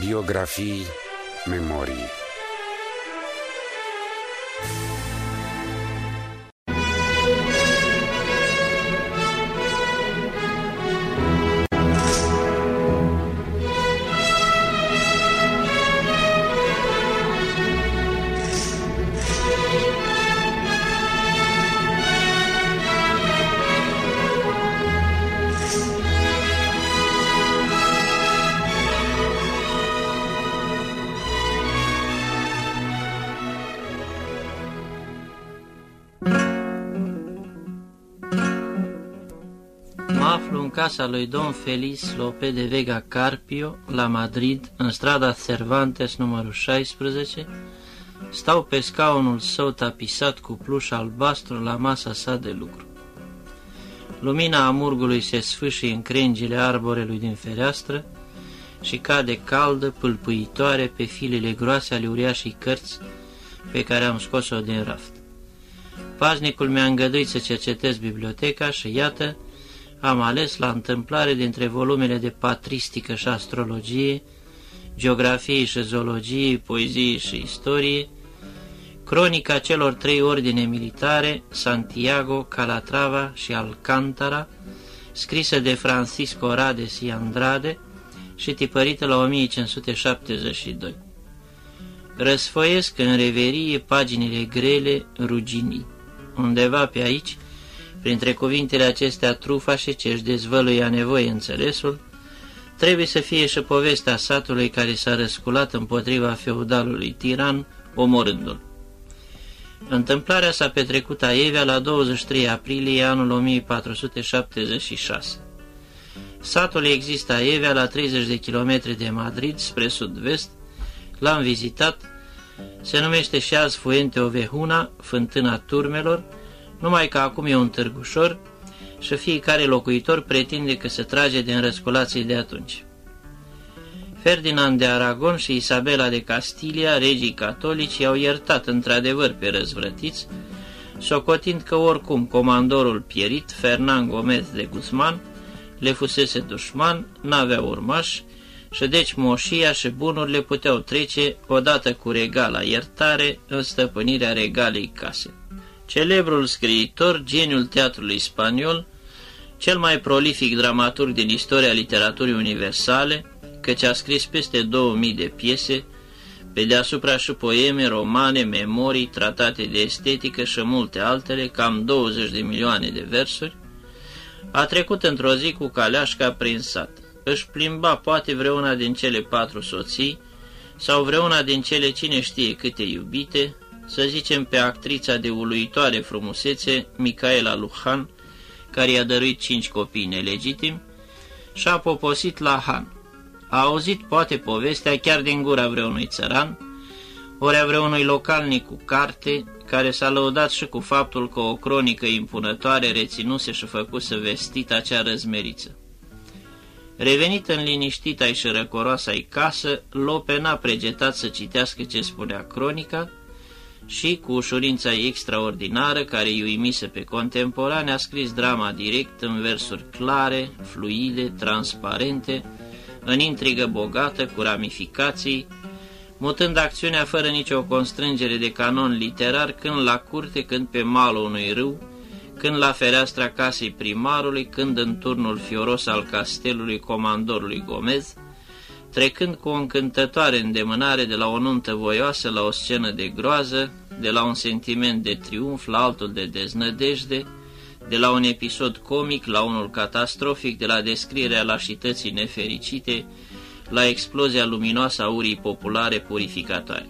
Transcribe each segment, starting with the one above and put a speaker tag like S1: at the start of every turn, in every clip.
S1: Biografii, memorii
S2: casa lui Don Feliz Lope de Vega Carpio, la Madrid, în strada Cervantes numărul 16, stau pe scaunul său tapisat cu pluș albastru la masa sa de lucru. Lumina amurgului se sfâșie în crengile arborelui din fereastră și cade caldă, pâlpâitoare pe filele groase ale uriașii cărți pe care am scos-o din raft. Paznicul mi-a îngăduit să cercetez biblioteca și iată, am ales la întâmplare dintre volumele de patristică și astrologie, geografie și zoologie, poezie și istorie, cronica celor trei ordine militare, Santiago, Calatrava și Alcantara, scrisă de Francisco Rades y Andrade și tipărită la 1572. Răsfoiesc în reverie paginile grele, ruginii. Undeva pe aici, Printre cuvintele acestea trufașe ce își dezvăluia nevoie înțelesul, trebuie să fie și povestea satului care s-a răsculat împotriva feudalului tiran, omorându-l. Întâmplarea s-a petrecut aievea la 23 aprilie anul 1476. Satul există aievea la 30 de kilometri de Madrid, spre sud-vest, l-am vizitat, se numește și azi Fuente Ovehuna, fântâna turmelor, numai că acum e un târgușor și fiecare locuitor pretinde că se trage din răsculații de atunci. Ferdinand de Aragon și Isabela de Castilia, regii catolici, i-au iertat într-adevăr pe răzvrătiți, socotind că oricum comandorul pierit, Fernand Gomez de Guzman, le fusese dușman, n-avea urmași, și deci moșia și bunurile puteau trece odată cu regala iertare în stăpânirea regalei case. Celebrul scriitor, geniul teatrului spaniol, cel mai prolific dramaturg din istoria literaturii universale, căci a scris peste 2000 de piese, pe deasupra și poeme, romane, memorii, tratate de estetică și multe altele, cam 20 de milioane de versuri, a trecut într-o zi cu caleașca prin sat. Își plimba poate vreuna din cele patru soții, sau vreuna din cele cine știe câte iubite, să zicem pe actrița de uluitoare frumusețe, Micaela Luhan, care i-a dăruit cinci copii nelegitimi, și a poposit la Han. A auzit poate povestea chiar din gura vreunui țăran, ori a vreunui localnic cu carte, care s-a lăudat și cu faptul că o cronică impunătoare reținuse și făcuse vestit acea răzmeriță. Revenit în liniștita și răcoroasa-i casă, Lope n-a pregetat să citească ce spunea cronica, și, cu ușurința extraordinară care îi uimise pe contemporane, a scris drama direct în versuri clare, fluide, transparente, în intrigă bogată, cu ramificații, mutând acțiunea fără nicio constrângere de canon literar, când la curte, când pe malul unui râu, când la fereastra casei primarului, când în turnul fioros al castelului comandorului Gomez, trecând cu o încântătoare îndemânare de la o nuntă voioasă la o scenă de groază, de la un sentiment de triumf la altul de deznădejde, de la un episod comic la unul catastrofic, de la descrierea lașității nefericite, la explozia luminoasă a urii populare purificatoare.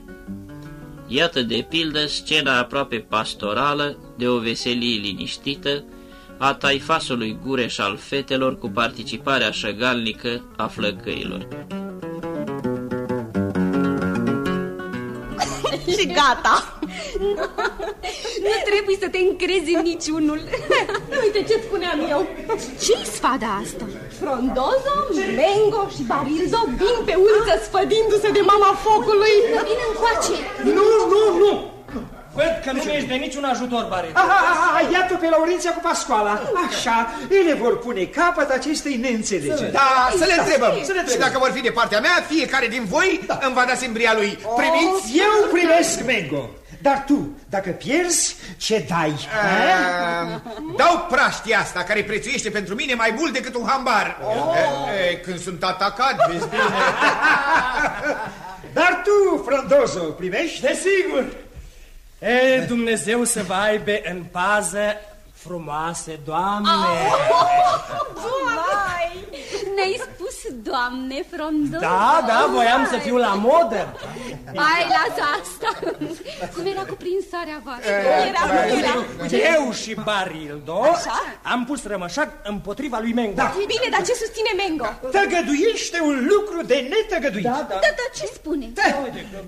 S2: Iată de pildă scena aproape pastorală, de o veselie liniștită, a taifasului Gureș al fetelor cu participarea șăgalnică a flăcăilor.
S3: Și gata! Nu trebuie să te încrezi în niciunul. Uite ce spuneam eu.
S4: Ce-i sfada asta?
S3: Frondozo, Mengo și Barildo vin pe uliță sfădindu-se de mama focului.
S4: Vin încoace.
S5: Nu, nu, nu! Văd că nu ești de niciun ajutor, Barret.
S6: Aha, aha, iată pe Laurenția cu Pascoala. Așa, ele vor pune capăt acestei neînțelegeri.
S7: Da, să le întrebăm.
S6: Să le
S7: Și
S6: întrebăm.
S7: dacă vor fi de partea mea, fiecare din voi îmi va da simbria lui. Primiți?
S6: Eu primesc Mengo. Dar tu, dacă pierzi, ce dai?
S7: Uh, dau praștia asta care prețuiește pentru mine mai mult decât un hambar. E, e, când sunt atacat, vezi bine.
S6: Dar tu, Frondozo, primești?
S5: Desigur. E, Dumnezeu să vă aibă în pază frumoase, Doamne.
S3: Vai, ne-ai spus, doamne, Frondo?
S5: Da, da, voiam să fiu la modă.
S3: Hai, lasă asta. Cum era cuprinsarea voastră?
S5: Eh,
S3: Era, era.
S5: Eu și Barildo am pus rămășac împotriva lui Mengo. Da.
S3: Bine, dar ce susține Mengo?
S6: Tăgăduiește un lucru de netăgăduit.
S5: Da, da.
S3: Da, da, ce spune?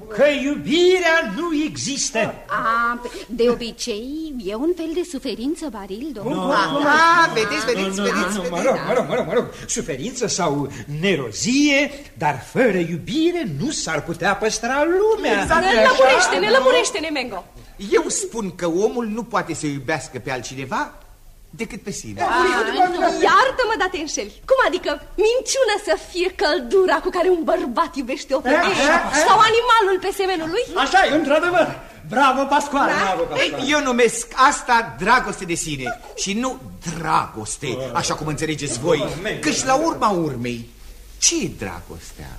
S6: Că iubirea nu există.
S3: A, de obicei, e un fel de suferință, Barildo.
S7: Aha, vedeți, vedeți, vedeți,
S6: Nu, mă
S7: vedeți.
S6: rog, mă rog, mă rog, mă rog. Suferință sau nerozie, dar fără iubire nu s-ar putea păstra lumea.
S7: Exact.
S3: Ne lămurește-ne, lămurește-ne, Mengo.
S7: Eu spun că omul nu poate să iubească pe altcineva decât pe sine.
S3: Iartă-mă, dar te înșeli. Cum adică minciună să fie căldura cu care un bărbat iubește o femeie sau animalul pe semenul lui?
S5: Așa e, într-adevăr. Bravo, Pascoal.
S7: Ei, Eu numesc asta dragoste de sine și nu dragoste, așa cum înțelegeți voi. Căci la urma urmei, ce e dragostea?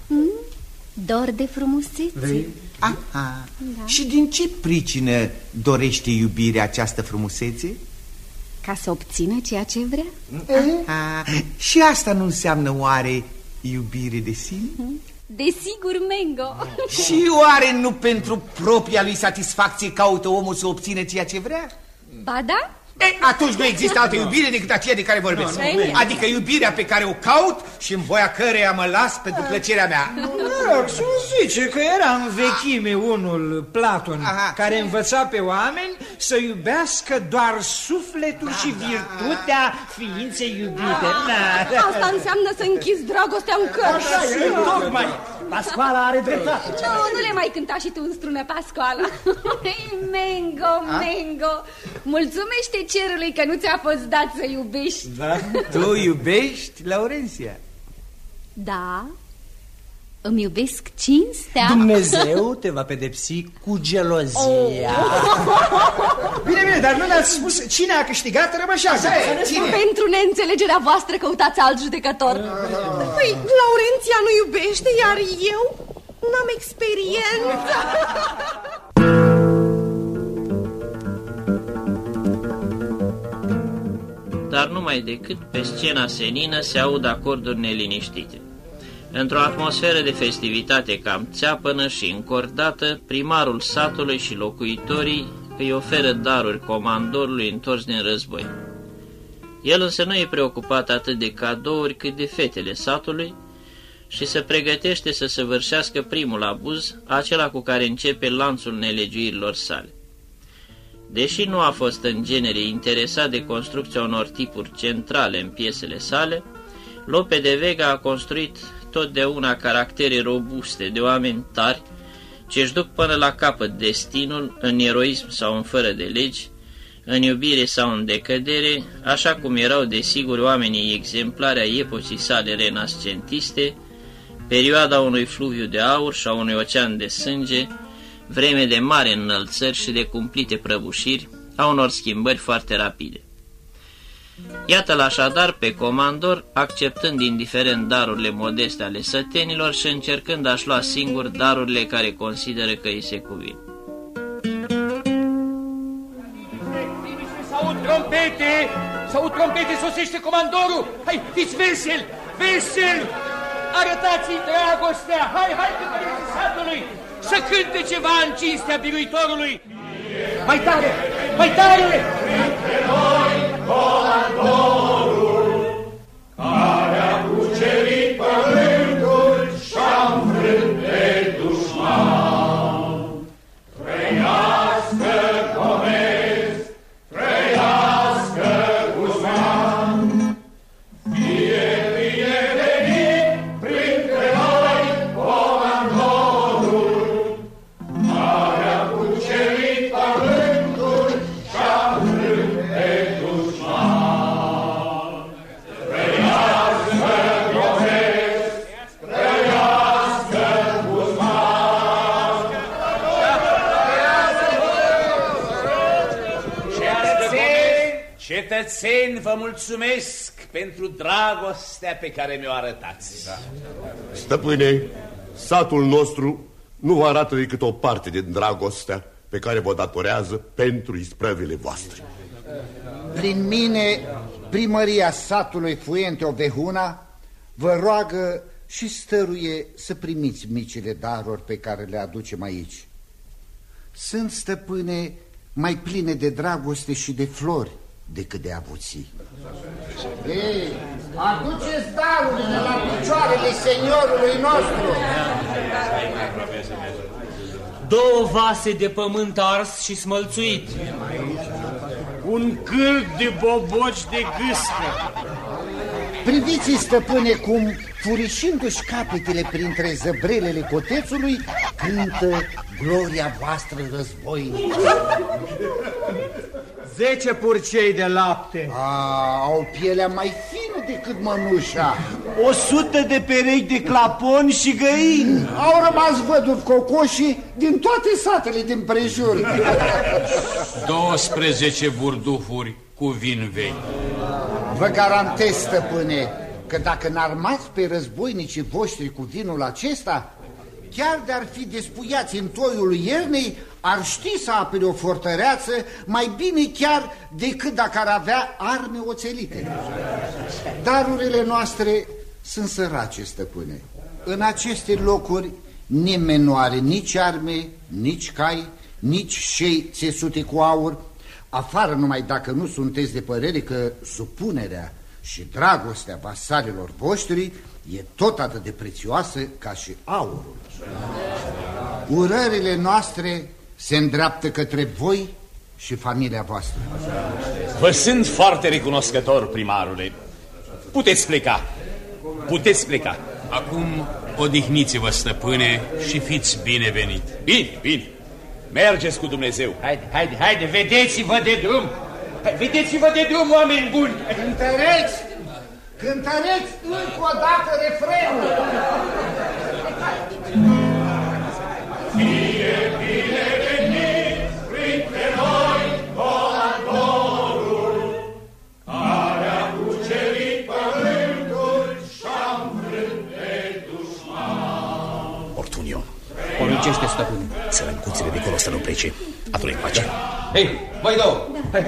S3: Dor de frumusețe.
S7: Aha. Și din ce pricină dorește iubirea această frumusețe?
S3: Ca să obțină ceea ce vrea?
S7: Aha. Și asta nu înseamnă oare iubire de sine?
S3: Desigur, Mengo.
S7: Și oare nu pentru propria lui satisfacție caută omul să obțină ceea ce vrea?
S3: Ba da?
S7: E, atunci nu există altă iubire decât aceea de care vorbesc.
S3: Nu, nu, nu.
S7: Adică iubirea pe care o caut și în voia căreia mă las pentru plăcerea mea.
S6: Mă rog, să zice că era în vechime unul, Platon,
S7: Aha.
S6: care învăța pe oameni să iubească doar sufletul și virtutea ființei iubite. Da, da.
S3: Asta înseamnă să închizi dragostea în cărți.
S5: Tocmai. Pascoala are dreptate.
S3: Nu, nu le mai cânta și tu în strună, Pascoala. Ei, Mengo, Mengo, mulțumește cerului că nu ți-a fost dat să iubești.
S7: Tu iubești, Laurenția?
S3: Da, îmi iubesc cinstea.
S5: Dumnezeu te va pedepsi cu gelozia.
S6: Bine, bine, dar nu ne-ați spus cine a câștigat rămășaca.
S7: Cine?
S3: Pentru neînțelegerea voastră căutați alt judecător.
S8: Păi, Laurenția nu iubește, iar eu n-am experiență.
S2: dar numai decât pe scena senină se aud acorduri neliniștite. Într-o atmosferă de festivitate cam țeapănă și încordată, primarul satului și locuitorii îi oferă daruri comandorului întors din război. El însă nu e preocupat atât de cadouri cât de fetele satului și se pregătește să săvârșească primul abuz, acela cu care începe lanțul nelegiuirilor sale. Deși nu a fost în genere interesat de construcția unor tipuri centrale în piesele sale, Lope de Vega a construit totdeauna caractere robuste de oameni tari, ce își duc până la capăt destinul în eroism sau în fără de legi, în iubire sau în decădere, așa cum erau desigur oamenii exemplari ai epocii sale renascentiste, perioada unui fluviu de aur și a unui ocean de sânge, vreme de mare înălțări și de cumplite prăbușiri, a unor schimbări foarte rapide. Iată-l așadar pe comandor, acceptând indiferent darurile modeste ale sătenilor și încercând a-și lua singur darurile care consideră că îi se cuvin.
S9: S-aud trompete! S-aud trompete, sosește comandorul! Hai, fiți vesel! Vesel! Arătați-i dragostea! Hai, hai, cântăreții satului! Să cânte ceva în cinstea biruitorului! Mai tare! Mai tare!
S10: Care a cucerit pământul cetățeni, vă mulțumesc pentru dragostea pe care mi-o arătați. Da.
S11: Stăpâne, satul nostru nu vă arată decât o parte din dragostea pe care vă datorează pentru isprăvile voastre.
S12: Prin mine, primăria satului Fuente Ovehuna vă roagă și stăruie să primiți micile daruri pe care le aducem aici. Sunt, stăpâne, mai pline de dragoste și de flori decât de avuții. Ei, aduceți darurile la picioarele seniorului nostru!
S13: Două vase de pământ ars și smălțuit. Un cârd de boboci de gâscă.
S12: Priviți, stăpâne, cum, furișindu-și capetele printre zăbrelele cotețului, cântă gloria voastră războinică.
S14: Zece purcei de lapte.
S12: A, au pielea mai fină decât mănușa.
S14: O sută de perechi de claponi și găini.
S12: Au rămas văduvi cocoși din toate satele din prejur.
S1: 12 burdufuri cu vin vechi.
S12: Vă garantez, stăpâne, că dacă n-armați pe războinicii voștri cu vinul acesta, chiar de-ar fi despuiați în toiul iernei, ar ști să apere o fortăreață mai bine chiar decât dacă ar avea arme oțelite. Darurile noastre sunt sărace, stăpâne. În aceste locuri nimeni nu are nici arme, nici cai, nici șei țesute cu aur, afară numai dacă nu sunteți de părere că supunerea și dragostea vasalilor voștri e tot atât de prețioasă ca și aurul. Urările noastre se îndreaptă către voi și familia voastră.
S10: Vă sunt foarte recunoscător, primarule. Puteți pleca. Puteți pleca.
S1: Acum odihniți-vă, stăpâne, și fiți binevenit.
S10: Bine, bine. Mergeți cu Dumnezeu.
S1: Haide, haide, haide, vedeți-vă de drum. Vedeți-vă de drum, oameni buni.
S12: Cântăreți! Cântăreți încă o dată refrenul!
S15: Poruncește, stăpâne.
S10: să lăncuțile de acolo să nu plece. Atunci face.
S15: Hei, voi două!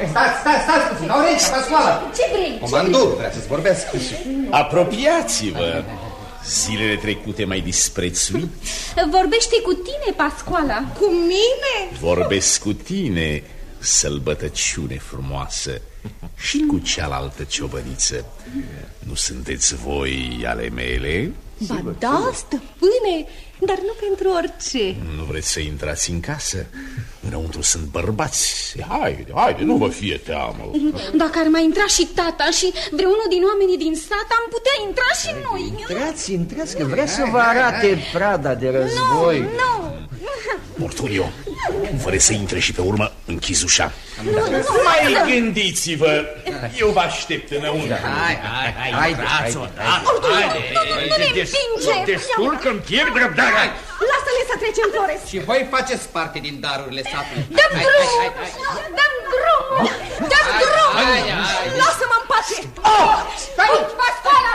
S12: Stați, stați, stați puțin, Laurențiu, Pascoala!
S8: Ce vrei?
S15: Comandorul vrea să-ți vorbească.
S10: Apropiați-vă. Zilele trecute mai disprețuit.
S3: Vorbește cu tine, Pascoala.
S16: Cu mine?
S10: Vorbesc cu tine, sălbătăciune frumoasă, și cu cealaltă ciobăniță. Nu sunteți voi ale mele?
S8: Ba da, stăpâne, dar nu pentru orice.
S10: Nu vreți să intrați în casă? Înăuntru sunt bărbați. Haide, haide, nu vă fie teamă.
S3: Dacă ar mai intra și tata și vreunul din oamenii din sat, am putea intra și noi.
S14: Intrați, intrați, că vrea să vă arate prada de război.
S3: Nu, nu.
S10: Mortunio, fără să intre și pe urmă, închizi ușa.
S3: Nu, nu,
S10: Mai gândiți-vă, eu vă aștept înăuntru.
S15: Hai, hai, hai, hai,
S1: Intrați odată.
S3: Haide, nu ne împinge.
S1: Destul că-mi pierd răbdarea.
S8: Lasă-ne să trecem, Flores.
S15: Și voi faceți parte din darurile satului.
S3: Dăm
S15: Hai,
S3: drumul,
S15: hai, hai, hai.
S3: dăm drumul, dăm
S15: Hai,
S3: drumul.
S15: hai, hai.
S8: Lasă-mă în pace.
S12: Stai!
S3: Pascoala,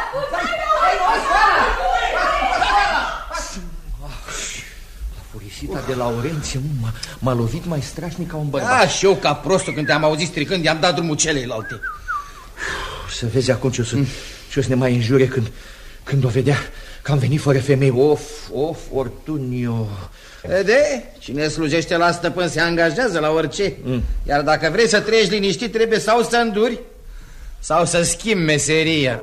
S15: Furisita de Laurențiu m-a lovit mai strașnic ca un bărbat. Da, și eu ca prostul când te-am auzit stricând, i-am dat drumul celeilalte. Să vezi acum ce o să, ce o să ne mai înjure când, când o vedea că am venit fără femei. Of, of, Ortunio. De, cine slujește la stăpân se angajează la orice. Mm. Iar dacă vrei să treci liniștit, trebuie sau să înduri sau să schimbi meseria.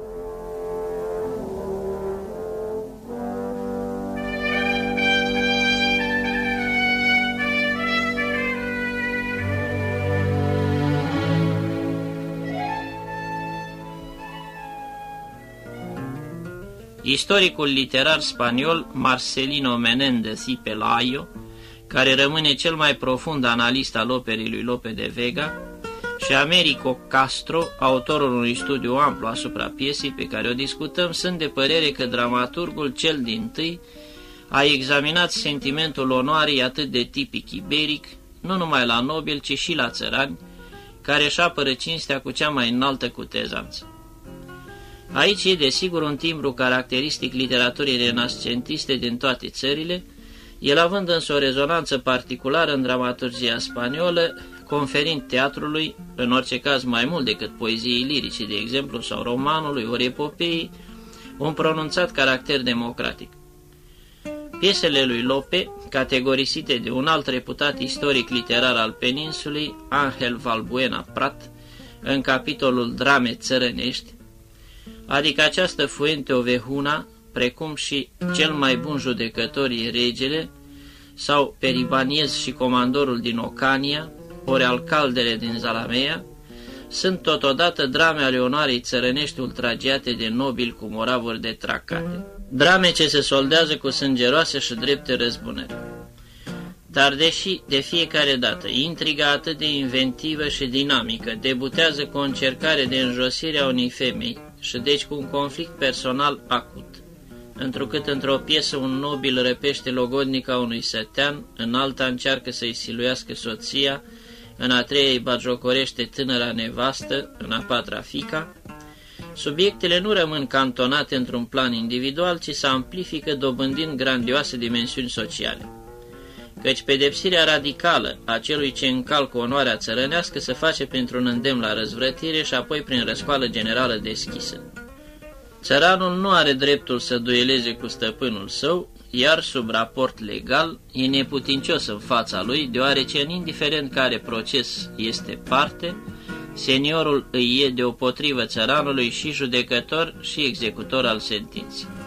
S2: Istoricul literar spaniol Marcelino Menendez y Pelayo, care rămâne cel mai profund analist al operii lui Lope de Vega, și Americo Castro, autorul unui studiu amplu asupra piesei pe care o discutăm, sunt de părere că dramaturgul cel din tâi a examinat sentimentul onoarei atât de tipic iberic, nu numai la nobili, ci și la țărani, care își apără cinstea cu cea mai înaltă cutezanță. Aici e desigur un timbru caracteristic literaturii renascentiste din toate țările, el având însă o rezonanță particulară în dramaturgia spaniolă, conferind teatrului, în orice caz mai mult decât poeziei lirice, de exemplu, sau romanului, ori epopeii, un pronunțat caracter democratic. Piesele lui Lope, categorisite de un alt reputat istoric literar al peninsulei, Angel Valbuena Prat, în capitolul Drame țărănești, adică această Fuente Ovehuna, precum și cel mai bun judecător e regele, sau Peribaniez și comandorul din Ocania, ori alcaldele din Zalamea, sunt totodată drame ale onoarei țărănești ultragiate de nobili cu moravuri de tracate. Drame ce se soldează cu sângeroase și drepte răzbunări. Dar deși de fiecare dată intriga atât de inventivă și dinamică debutează cu o încercare de înjosire a unei femei și deci cu un conflict personal acut, întrucât într-o piesă un nobil răpește logodnica unui sătean, în alta încearcă să-i siluiască soția, în a treia îi bagiocorește tânăra nevastă, în a patra fica, subiectele nu rămân cantonate într-un plan individual, ci se amplifică dobândind grandioase dimensiuni sociale. Căci pedepsirea radicală a celui ce încalcă onoarea țărănească se face printr-un îndemn la răzvrătire și apoi prin răscoală generală deschisă. Țăranul nu are dreptul să dueleze cu stăpânul său, iar sub raport legal e neputincios în fața lui, deoarece în indiferent care proces este parte, seniorul îi e deopotrivă țăranului și judecător și executor al sentinței.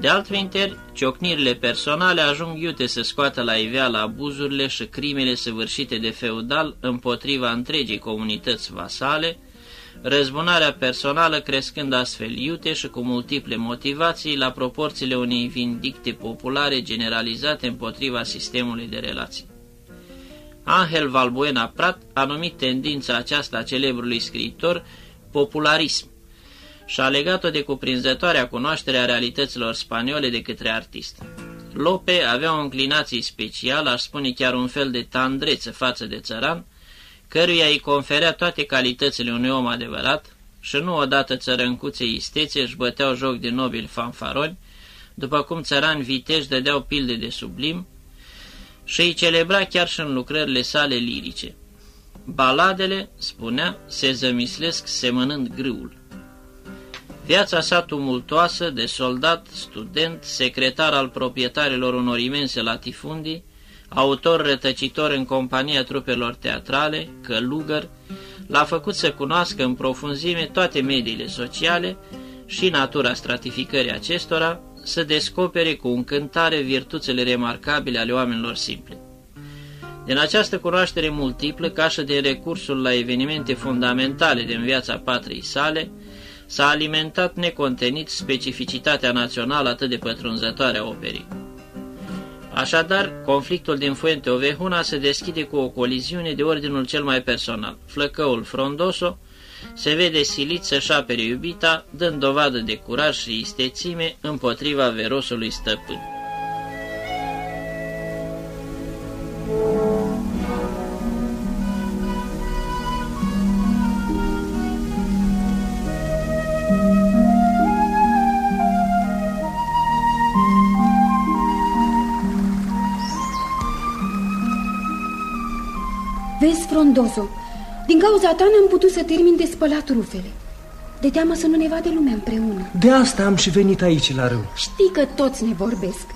S2: De altminteri, ciocnirile personale ajung iute să scoată la iveală abuzurile și crimele săvârșite de feudal împotriva întregii comunități vasale, răzbunarea personală crescând astfel iute și cu multiple motivații la proporțiile unei vindicte populare generalizate împotriva sistemului de relații. Angel Valbuena Prat a numit tendința aceasta a celebrului scriitor popularism și a legat-o de cuprinzătoarea cunoaștere a realităților spaniole de către artist. Lope avea o înclinație specială, aș spune chiar un fel de tandreță față de țăran, căruia îi conferea toate calitățile unui om adevărat și nu odată țărâncuței istețe își băteau joc de nobili fanfaroni, după cum țărani viteși dădeau pilde de sublim și îi celebra chiar și în lucrările sale lirice. Baladele, spunea, se zămislesc semănând grâul. Viața sa tumultoasă de soldat, student, secretar al proprietarilor unor imense latifundii, autor rătăcitor în compania trupelor teatrale, călugăr, l-a făcut să cunoască în profunzime toate mediile sociale și natura stratificării acestora, să descopere cu încântare virtuțele remarcabile ale oamenilor simpli. Din această cunoaștere multiplă, ca și de recursul la evenimente fundamentale din viața patriei sale, s-a alimentat necontenit specificitatea națională atât de pătrunzătoare a operii. Așadar, conflictul din Fuente Ovehuna se deschide cu o coliziune de ordinul cel mai personal. Flăcăul Frondoso se vede silit să-și apere iubita, dând dovadă de curaj și istețime împotriva verosului stăpân.
S4: Vezi, Frondoso, din cauza ta n-am putut să termin de spălat rufele. De teamă să nu ne vadă lumea împreună.
S17: De asta am și venit aici la râu.
S4: Știi că toți ne vorbesc.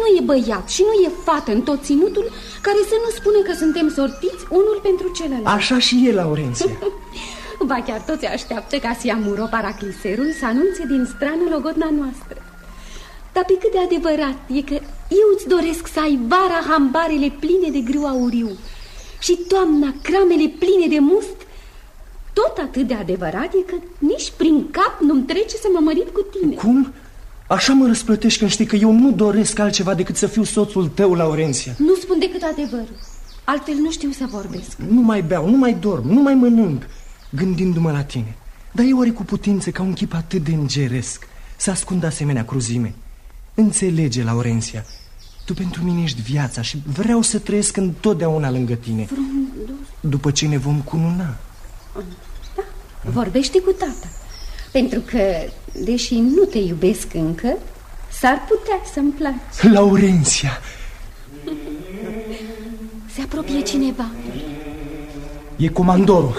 S4: Nu e băiat și nu e fată în tot ținutul care să nu spună că suntem sortiți unul pentru celălalt.
S17: Așa și e, Laurenția.
S4: ba chiar toți așteaptă ca Siamuro Paracliserul să anunțe din strană logodna noastră. Dar pe cât de adevărat e că eu îți doresc să ai vara hambarele pline de grâu auriu și toamna cramele pline de must, tot atât de adevărat e că nici prin cap nu-mi trece să mă mărit cu tine.
S17: Cum? Așa mă răsplătești când știi că eu nu doresc altceva decât să fiu soțul tău, Laurenția.
S4: Nu spun decât adevărul. Altfel nu știu să vorbesc.
S17: Nu mai beau, nu mai dorm, nu mai mănânc, gândindu-mă la tine. Dar e oare cu putință ca un chip atât de îngeresc să ascund asemenea cruzime? Înțelege, Laurenția,
S5: Tu pentru mine ești viața și vreau să trăiesc întotdeauna lângă tine.
S3: Frundos.
S5: După ce ne vom cununa.
S3: Da, vorbește cu tata. Pentru că, deși nu te iubesc încă S-ar putea să-mi placi
S5: Laurenția!
S3: Se apropie cineva.
S5: E comandorul.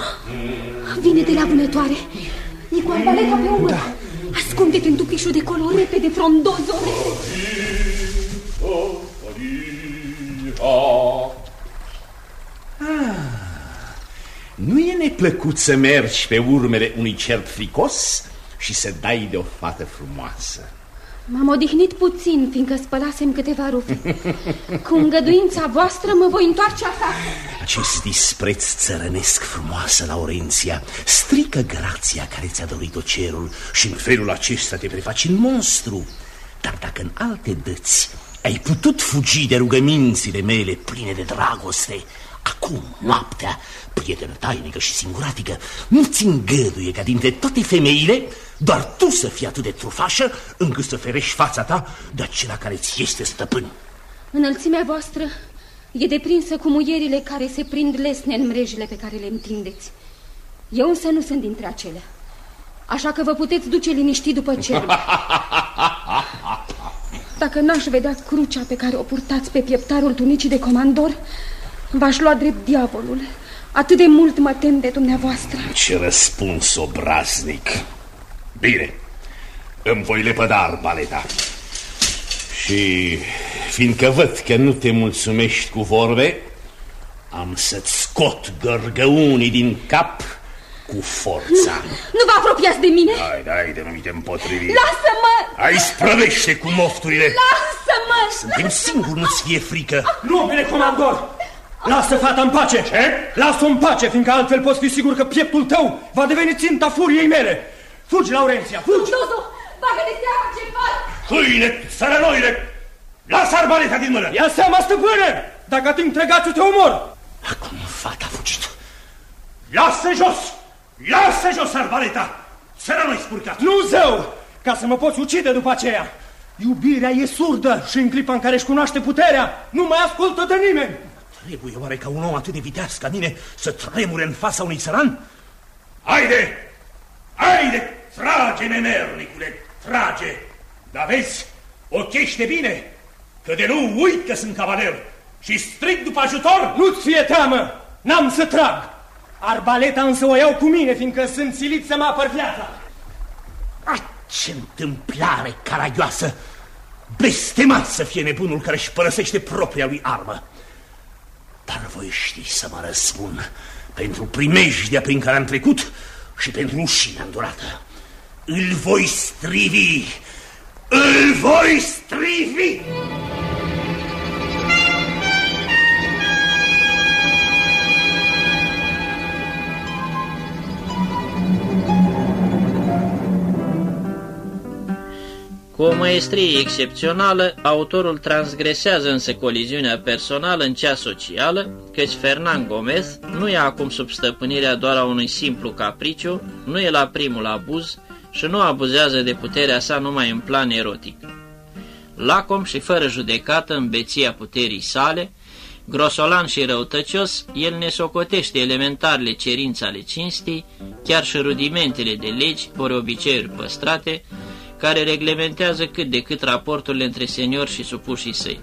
S3: Vine de la vânătoare. E cu arbaleta pe umăr da. Ascunde-te în tupișul de colo repede, frondozore
S10: Ah, nu e neplăcut să mergi pe urmele unui cert fricos și să dai de o fată frumoasă.
S3: M-am odihnit puțin, fiindcă spălasem câteva rufe Cu îngăduința voastră mă voi întoarce acasă
S10: Acest dispreț țărănesc frumoasă, Laurenția, strică grația care ți-a dorit-o cerul și în felul acesta te prefaci în monstru. Dar dacă în alte dăți ai putut fugi de rugămințile mele pline de dragoste, acum, noaptea, prietenă tainică și singuratică, nu-ți îngăduie ca dintre toate femeile doar tu să fii atât de trufașă încât să ferești fața ta de acela care ți este stăpân.
S3: Înălțimea voastră e deprinsă cu muierile care se prind lesne în mrejile pe care le întindeți. Eu însă nu sunt dintre acelea. Așa că vă puteți duce liniștit după cer. Dacă n-aș vedea crucea pe care o purtați pe pieptarul tunicii de comandor, v-aș lua drept diavolul. Atât de mult mă tem de dumneavoastră.
S10: Ce răspuns obraznic. Bine, îmi voi lepăda arbaleta. Și fiindcă văd că nu te mulțumești cu vorbe, am să-ți scot gărgăunii din cap cu forța.
S3: Nu vă apropiați de mine!
S10: Haide, haide, nu mi te împotrivi.
S3: Lasă-mă!
S10: Ai sprăvește cu mofturile.
S3: Lasă-mă!
S10: Suntem singuri, nu-ți fie frică.
S5: Nu, bine, comandor! Lasă fata în pace!
S10: Ce?
S5: Lasă-o în pace, fiindcă altfel poți fi sigur că pieptul tău va deveni ținta furiei mele. Fugi, Laurenția, fugi!
S3: Dodo, bagă de seama ce fac!
S10: Câine, sărănoile! Lasă arbaleta din mână!
S5: Ia seama, stăpâne! Dacă ating tregațiul, te omor!
S10: Acum fata a fugit. Lasă jos! Lasă jos arbaleta! Sărănoi spurcat!
S5: Nu, zău! Ca să mă poți ucide după aceea! Iubirea e surdă și în clipa în care își cunoaște puterea, nu mai ascultă de nimeni!
S10: Trebuie oare ca un om atât de viteaz ca mine să tremure în fața unui țăran? Haide! Haide! Trage, nemernicule! Trage! Dar vezi, ochește bine, că de nu uit că sunt cavaler și strig după ajutor!
S5: Nu-ți fie teamă! N-am să trag! Arbaleta însă o iau cu mine, fiindcă sunt silit să mă apăr viața.
S10: Ah, ce întâmplare caragioasă! Blestemat să fie nebunul care își părăsește propria lui armă. Dar voi ști să mă răspund pentru primejdea prin care am trecut și pentru rușinea îndurată. Îl voi strivi! Îl voi strivi!
S2: Cu o măestrie excepțională, autorul transgresează însă coliziunea personală în cea socială, căci Fernand Gomez nu e acum sub stăpânirea doar a unui simplu capriciu, nu e la primul abuz și nu abuzează de puterea sa numai în plan erotic. Lacom și fără judecată în beția puterii sale, grosolan și răutăcios, el ne socotește elementarele cerințe ale cinstii, chiar și rudimentele de legi ori obiceiuri păstrate, care reglementează cât de cât raporturile între seniori și supușii săi.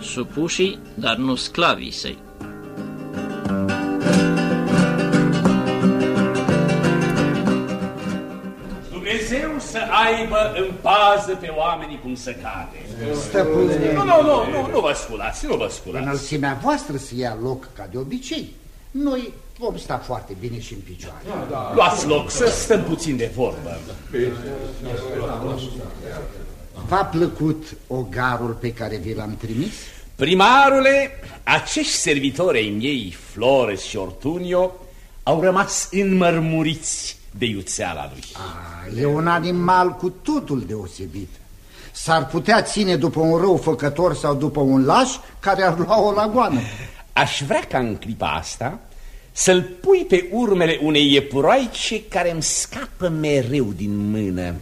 S2: Supușii, dar nu sclavii săi.
S10: Dumnezeu să aibă în pază pe oamenii cum să cade.
S12: Stăpâne.
S10: Nu, nu, nu, nu, nu vă sculați, nu vă sculați.
S12: Înălțimea voastră să ia loc ca de obicei. Noi vom sta foarte bine și în picioare.
S10: Luați loc să stăm puțin de vorbă.
S12: V-a plăcut ogarul pe care vi l-am trimis?
S10: Primarule, acești servitori ai miei, Flores și Ortunio, au rămas înmărmuriți de iuțeala lui.
S12: A, e un animal cu totul deosebit. S-ar putea ține după un rău făcător sau după un laș care ar lua o lagoană.
S10: Aș vrea ca în clipa asta să-l pui pe urmele unei iepuroaice care îmi scapă mereu din mână.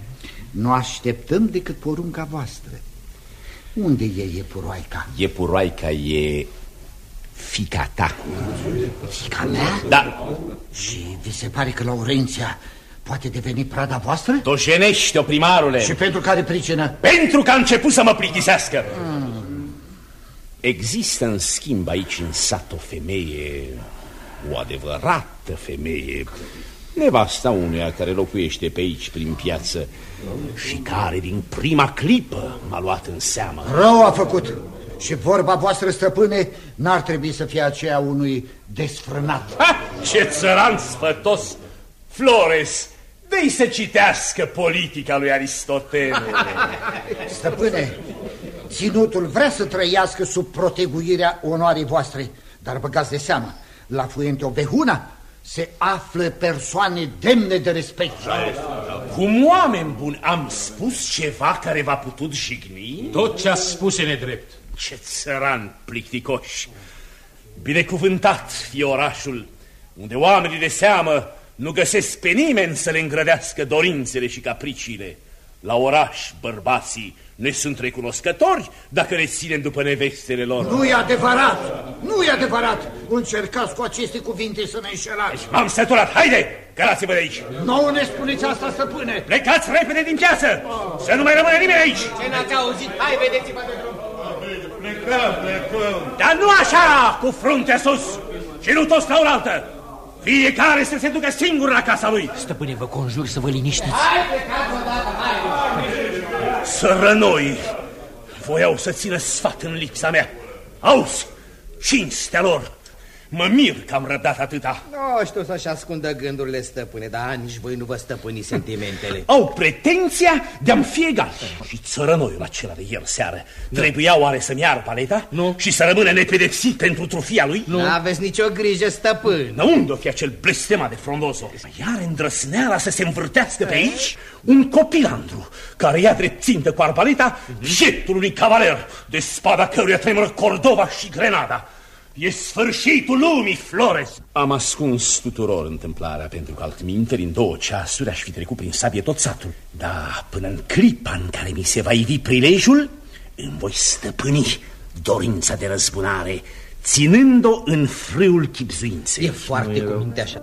S12: Nu așteptăm decât porunca voastră. Unde e iepuroaica?
S10: Iepuroaica e fica ta.
S12: Fica mea?
S10: Da.
S12: Și vi se pare că Laurenția poate deveni prada voastră?
S10: Dojenește-o, primarule.
S12: Și pentru care pricină?
S10: Pentru că a început să mă plictisească. Mm. Există, în schimb, aici în sat o femeie, o adevărată femeie, nevasta unuia care locuiește pe aici, prin piață, și care, din prima clipă, m-a luat în seamă.
S12: Rău a făcut. Și vorba voastră, stăpâne, n-ar trebui să fie aceea unui desfrânat.
S10: Ha! Ce țăran sfătos! Flores, dă să citească politica lui Aristotele.
S12: Stăpâne, ținutul vrea să trăiască sub proteguirea onoarei voastre, dar băgați de seamă, la Fuente Ovehuna se află persoane demne de respect.
S10: Cum oameni buni am spus ceva care v-a putut jigni?
S5: Tot ce a spus e nedrept.
S10: Ce țăran plicticoși! Binecuvântat fie orașul, unde oamenii de seamă nu găsesc pe nimeni să le îngrădească dorințele și capriciile. La oraș, bărbații ne sunt recunoscători dacă le ținem după nevestele lor.
S12: Nu e adevărat! Nu e adevărat! Încercați cu aceste cuvinte să ne înșelați.
S10: M-am săturat! Haide! Cărați-vă de aici!
S12: Nu ne spuneți asta, stăpâne!
S10: Plecați repede din piață! Să nu mai rămâne nimeni aici!
S15: Ce n-ați auzit? Hai, vedeți-vă de drum!
S11: Plecăm, plecăm!
S10: Dar nu așa, cu fruntea sus! Și nu toți la oaltă! Fiecare să se ducă singur la casa lui!
S18: Stăpâne, vă conjur să vă liniștiți.
S15: Hai, plecați odată, hai!
S10: Sărănoi voiau să țină sfat în lipsa mea. Auzi, cinstea lor! Mă mir că am răbdat atâta.
S15: Nu știu să-și ascundă gândurile stăpâne, dar nici voi nu vă stăpâni sentimentele.
S10: Au pretenția de-a-mi fi egal. Și țărănoiul acela de ieri seară da. trebuia oare să-mi iar paleta?
S18: Nu.
S10: Și să rămână nepedepsit pentru trufia lui?
S15: Nu aveți nicio grijă, stăpân.
S10: Dar unde o fi acel blestema de frondoso? Iar îndrăsneala să se învârtească pe aici? Un copilandru care ia drept țintă cu arbaleta jetul unui cavaler de spada căruia tremură Cordova și Grenada. E sfârșitul lumii, Flores! Am ascuns tuturor întâmplarea, pentru că altminteri în două ceasuri aș fi trecut prin sabie tot satul. Da, până în clipa în care mi se va ivi prilejul, îmi voi stăpâni dorința de răzbunare, ținând-o în frâul chipzuinței.
S15: E foarte cu minte așa.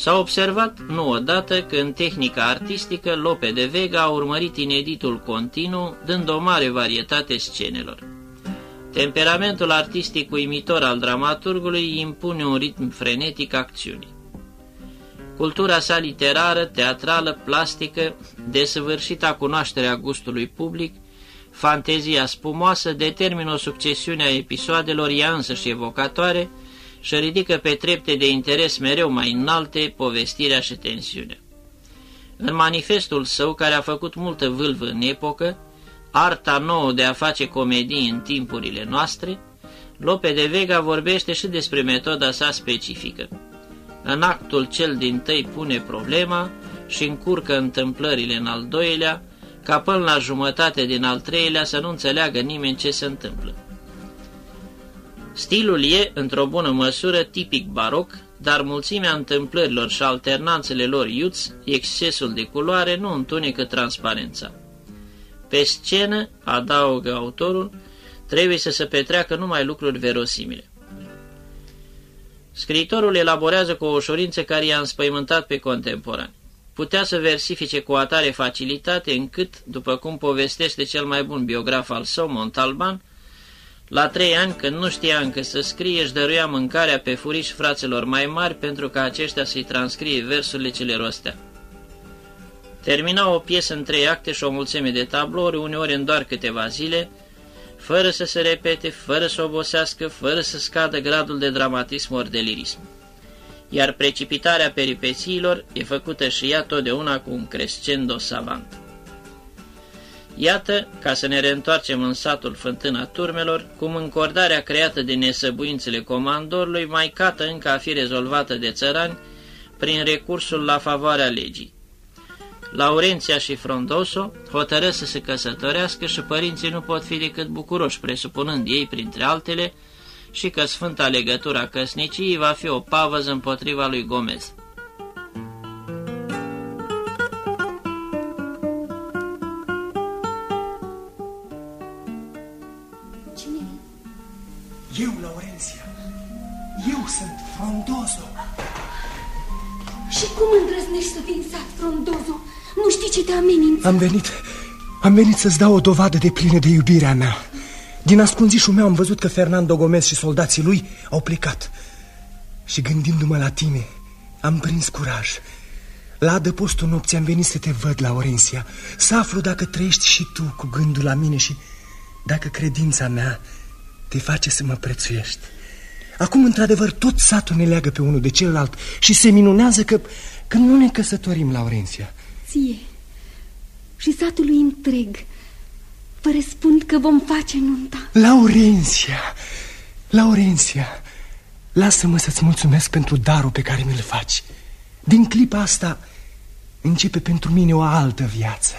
S2: S-a observat nu odată că în tehnica artistică Lope de Vega a urmărit ineditul continuu, dând o mare varietate scenelor. Temperamentul artistic uimitor al dramaturgului impune un ritm frenetic acțiunii. Cultura sa literară, teatrală, plastică, desăvârșita cunoașterea gustului public, fantezia spumoasă determină o succesiune a episoadelor ea însăși evocatoare, și ridică pe trepte de interes mereu mai înalte povestirea și tensiunea. În manifestul său, care a făcut multă vâlvă în epocă, Arta nouă de a face comedii în timpurile noastre, Lope de Vega vorbește și despre metoda sa specifică. În actul cel din tăi pune problema și încurcă întâmplările în al doilea, ca până la jumătate din al treilea să nu înțeleagă nimeni ce se întâmplă. Stilul e, într-o bună măsură, tipic baroc, dar mulțimea întâmplărilor și alternanțele lor iuți, excesul de culoare nu întunecă transparența. Pe scenă, adaugă autorul, trebuie să se petreacă numai lucruri verosimile. Scriitorul elaborează cu o ușurință care i-a înspăimântat pe contemporani. Putea să versifice cu atare facilitate încât, după cum povestește cel mai bun biograf al său, Montalban, la trei ani, când nu știa încă să scrie, își dăruia mâncarea pe furiș fraților mai mari pentru ca aceștia să-i transcrie versurile ce le rostea. Termina o piesă în trei acte și o mulțime de tablouri, uneori în doar câteva zile, fără să se repete, fără să obosească, fără să scadă gradul de dramatism ori de lirism. Iar precipitarea peripețiilor e făcută și ea totdeauna cu un crescendo savant. Iată, ca să ne reîntoarcem în satul Fântâna Turmelor, cum încordarea creată de nesăbuințele comandorului mai cată încă a fi rezolvată de țărani prin recursul la favoarea legii. Laurenția și Frondoso hotără să se căsătorească și părinții nu pot fi decât bucuroși, presupunând ei, printre altele, și că sfânta legătura căsniciei va fi o pavăză împotriva lui Gomez.
S17: Sunt Frondozo.
S3: Și cum îndrăznești să vin sat, Frondozo? Nu știi ce te amenință?
S17: Am venit, am venit să-ți dau o dovadă de plină de iubirea mea. Din ascunzișul meu am văzut că Fernando Gomez și soldații lui au plecat. Și gândindu-mă la tine, am prins curaj. La adăpostul nopții am venit să te văd, Laurenția, să aflu dacă trăiești și tu cu gândul la mine și dacă credința mea te face să mă prețuiești. Acum, într-adevăr, tot satul ne leagă pe unul de celălalt și se minunează că, că nu ne căsătorim, Laurenția.
S3: Ție și satului întreg vă răspund că vom face nunta.
S17: Laurenția, Laurenția, lasă-mă să-ți mulțumesc pentru darul pe care mi-l faci. Din clipa asta începe pentru mine o altă viață.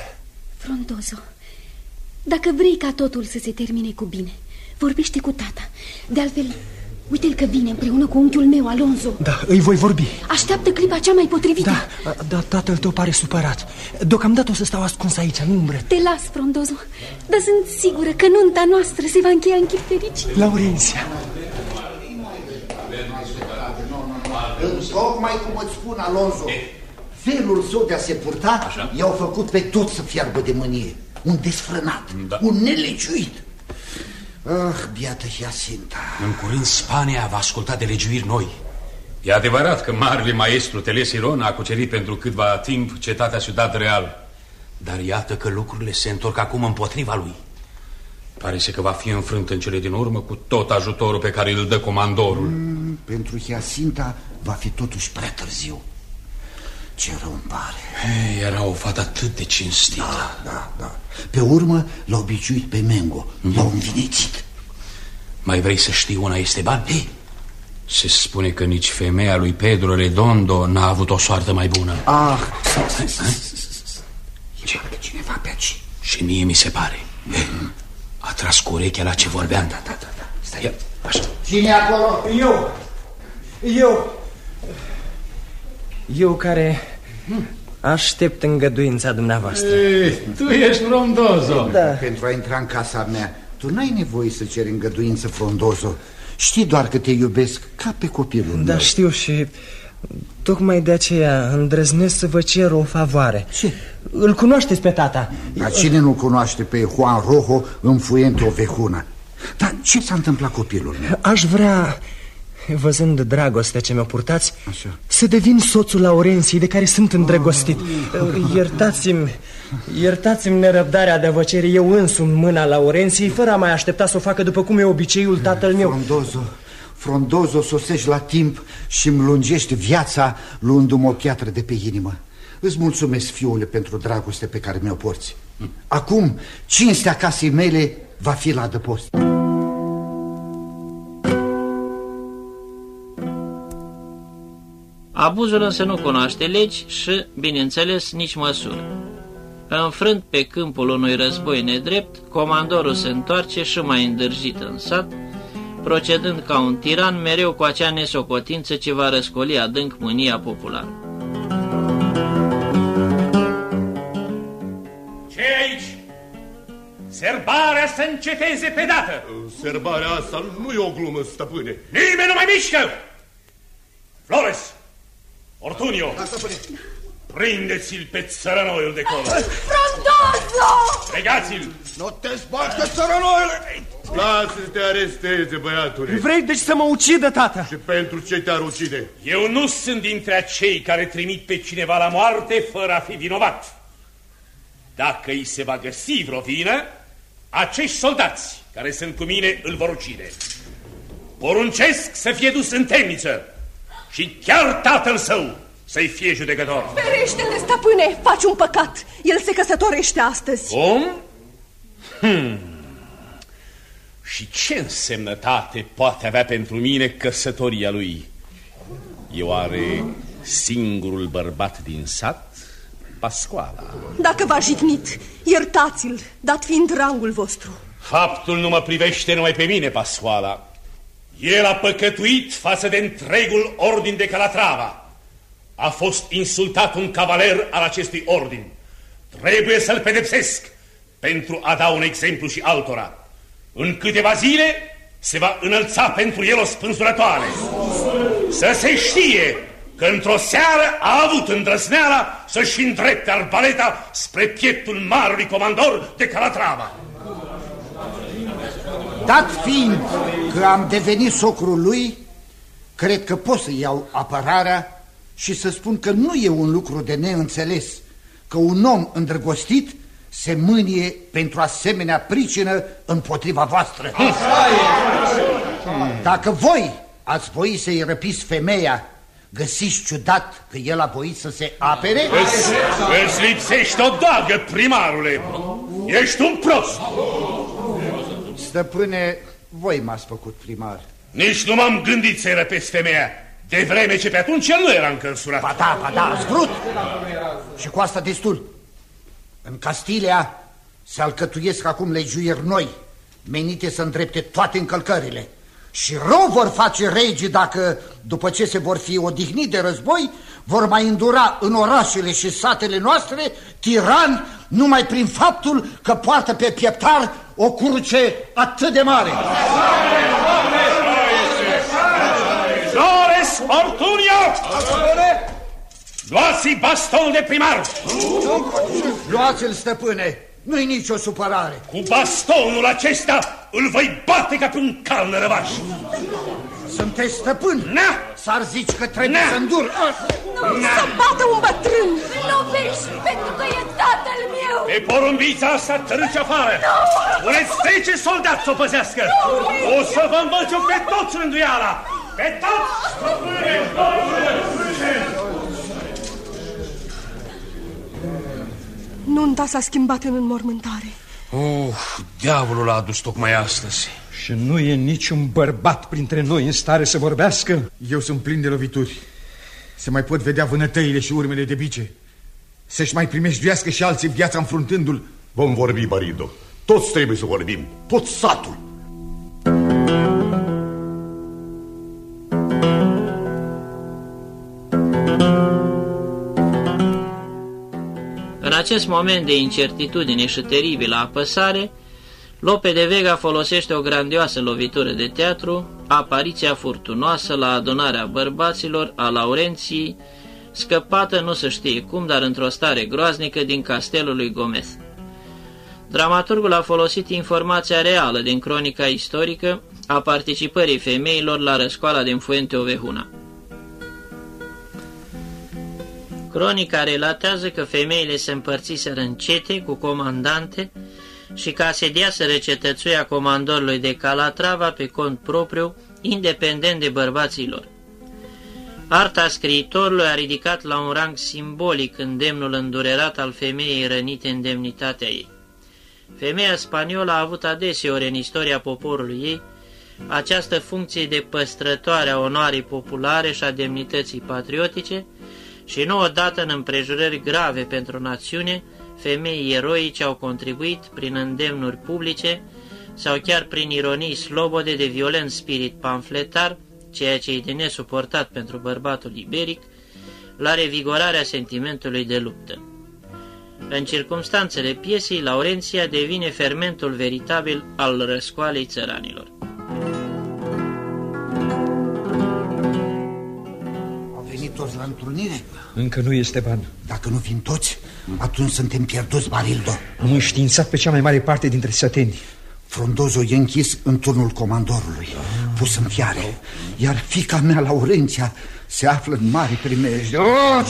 S3: Frondozo, dacă vrei ca totul să se termine cu bine, vorbește cu tata. De altfel, uite-l că vine împreună cu unchiul meu, Alonso.
S17: Da, îi voi vorbi.
S3: Așteaptă clipa cea mai potrivită.
S17: Da, da, tatăl tău pare supărat. Deocamdată o să stau ascuns aici, în umbră.
S3: Te las, Frondozo, dar sunt sigură că nunta noastră se va încheia în chip fericit.
S17: Laurenția,
S12: Tocmai cum îți spun, Alonso, felul său de a se purta i-au făcut pe toți să fiarbă de mânie. Un desfrânat,
S1: Da.
S12: un nelegiuit. Ah, biată Hiacinta.
S1: În curând Spania va asculta de legiuiri noi. E adevărat că marele maestru Telesiron a cucerit pentru câtva timp cetatea Ciudad Real. Dar iată că lucrurile se întorc acum împotriva lui. Pare să că va fi înfrânt în cele din urmă cu tot ajutorul pe care îl dă comandorul.
S12: Mm, pentru Hiacinta va fi totuși prea târziu. Ce rău îmi pare.
S1: Ei, era o fată atât de cinstită.
S12: Da, da, da. Pe urmă l-au biciuit pe Mengo, l-au învinețit.
S1: Mai vrei să știi una este bani? Ei, se spune că nici femeia lui Pedro Redondo n-a avut o soartă mai bună.
S12: Ah,
S1: Ce? cineva pe aici. Și mie mi se pare. A tras cu urechea la ce vorbeam. Da, da, da. da. Stai, așa.
S12: Cine e acolo?
S17: Eu, eu, eu care aștept îngăduința dumneavoastră.
S11: Ei, tu ești rondozo.
S12: Da. Pentru a intra în casa mea, tu n-ai nevoie să ceri îngăduință, Frondozo. Știi doar că te iubesc ca pe copilul
S17: Da,
S12: meu.
S17: știu și tocmai de aceea îndrăznesc să vă cer o favoare.
S12: Ce?
S17: Îl cunoașteți pe tata?
S12: Dar cine nu cunoaște pe Juan Rojo în Fuente Ovejuna? Dar ce s-a întâmplat copilul meu?
S17: Aș vrea, văzând dragostea ce mi-o purtați,
S12: Așa.
S17: să devin soțul Laurenției de care sunt îndrăgostit. Iertați-mi, iertați-mi nerăbdarea de a vă cere eu însumi mâna Laurenției, fără a mai aștepta să o facă după cum e obiceiul tatăl meu.
S12: Frondozo, Frondozo, sosești la timp și îmi lungești viața luându-mă o piatră de pe inimă. Îți mulțumesc, fiule, pentru dragoste pe care mi-o porți. Acum, cinstea casei mele va fi la adăpost.
S2: Abuzul însă nu cunoaște legi și, bineînțeles, nici măsură. Înfrânt pe câmpul unui război nedrept, comandorul se întoarce și mai îndârjit în sat, procedând ca un tiran mereu cu acea nesocotință ce va răscoli adânc mânia populară.
S10: ce aici? Serbarea să înceteze pe dată!
S11: Serbarea asta nu e o glumă, stăpâne.
S10: Nimeni nu mai mișcă! Flores! Ortunio! Prindeți-l pe țărănoiul de colo!
S19: Frondozo!
S10: Legați-l!
S11: Nu te zbați, țărănoile! Lasă să te aresteze, băiatule.
S17: Vrei deci să mă ucidă, tata?
S11: Și pentru ce te-ar ucide?
S10: Eu nu sunt dintre acei care trimit pe cineva la moarte fără a fi vinovat. Dacă îi se va găsi vreo vină, acești soldați care sunt cu mine îl vor ucide. Poruncesc să fie dus în temniță și chiar tatăl său să-i fie judecător.
S8: Ferește-le, stăpâne, faci un păcat. El se căsătorește astăzi.
S10: Cum? Hmm. Și ce însemnătate poate avea pentru mine căsătoria lui? Eu are singurul bărbat din sat, Pascoala.
S8: Dacă v-a jignit, iertați-l, dat fiind rangul vostru.
S10: Faptul nu mă privește numai pe mine, Pascoala. El a păcătuit față de întregul ordin de Calatrava. A fost insultat un cavaler al acestui ordin. Trebuie să-l pedepsesc pentru a da un exemplu și altora. În câteva zile se va înălța pentru el o spânzurătoare. Să se știe că într-o seară a avut îndrăzneala să-și îndrepte arbaleta spre pieptul marului comandor de Calatrava.
S12: Dat fiind că am devenit socrul lui, cred că pot să iau apărarea și să spun că nu e un lucru de neînțeles că un om îndrăgostit se mânie pentru asemenea pricină împotriva voastră. Dacă voi ați voi să-i răpiți femeia, găsiți ciudat că el a voit să se apere?
S10: Îți, îți lipsește o dagă, primarule! Ești un prost!
S12: Stăpâne, voi m-ați făcut primar.
S10: Nici nu m-am gândit să-i răpesc femeia, de vreme ce pe atunci el nu era încă însurat.
S12: Ba da, ba da, ați vrut! Și cu asta destul. În Castilia se alcătuiesc acum legiuieri noi, menite să îndrepte toate încălcările. Și rău vor face regii dacă, după ce se vor fi odihnit de război, vor mai îndura în orașele și satele noastre tirani numai prin faptul că poartă pe pieptar o cruce atât de mare.
S10: Flores Fortunio! Luați-i bastonul de primar!
S12: Luați-l, stăpâne, nu-i nicio supărare.
S10: Cu bastonul acesta îl voi bate ca pe un cal nărăvaș.
S12: Sunteți stăpân?
S10: Na!
S12: S-ar zici că trebuie să îndur.
S8: Nu, să bată un bătrân! Nu vezi, pentru că e tatăl meu!
S10: Pe porumbița asta tărâci afară! Puneți trece soldați să o păzească! O să vă învăț eu pe toți rânduiala! Pe toți!
S8: Nunta s-a schimbat în înmormântare.
S1: Oh, diavolul a adus tocmai astăzi.
S6: Și nu e niciun bărbat printre noi în stare să vorbească?
S7: Eu sunt plin de lovituri. Se mai pot vedea vânătăile și urmele de bice. Să-și mai primejduiască și alții viața înfruntându-l.
S11: Vom vorbi, Barido. Toți trebuie să vorbim. Tot satul.
S2: În acest moment de incertitudine și teribilă apăsare, Lope de Vega folosește o grandioasă lovitură de teatru, apariția furtunoasă la adunarea bărbaților a Laurenției, scăpată nu se știe cum, dar într-o stare groaznică din castelul lui Gomez. Dramaturgul a folosit informația reală din cronica istorică a participării femeilor la răscoala din Fuente Ovehuna. Cronica relatează că femeile se împărțiseră în cete cu comandante și că asediaseră cetățuia comandorului de Calatrava pe cont propriu, independent de bărbaților. Arta scriitorului a ridicat la un rang simbolic îndemnul îndurerat al femeii rănite în demnitatea ei. Femeia spaniolă a avut adeseori în istoria poporului ei această funcție de păstrătoare a onoarei populare și a demnității patriotice și nu odată în împrejurări grave pentru națiune, femei eroice au contribuit prin îndemnuri publice sau chiar prin ironii slobode de violent spirit pamfletar, ceea ce e de nesuportat pentru bărbatul iberic, la revigorarea sentimentului de luptă. În circumstanțele piesei, Laurenția devine fermentul veritabil al răscoalei țăranilor.
S12: Au venit toți la întrunire?
S6: Încă nu este ban.
S12: Dacă nu vin toți, atunci suntem pierduți, Barildo.
S6: Am înștiințat pe cea mai mare parte dintre săteni.
S12: Frondozul e închis în turnul comandorului, pus în fiare, iar fica mea, Laurenția, se află în mare primejde. Oh!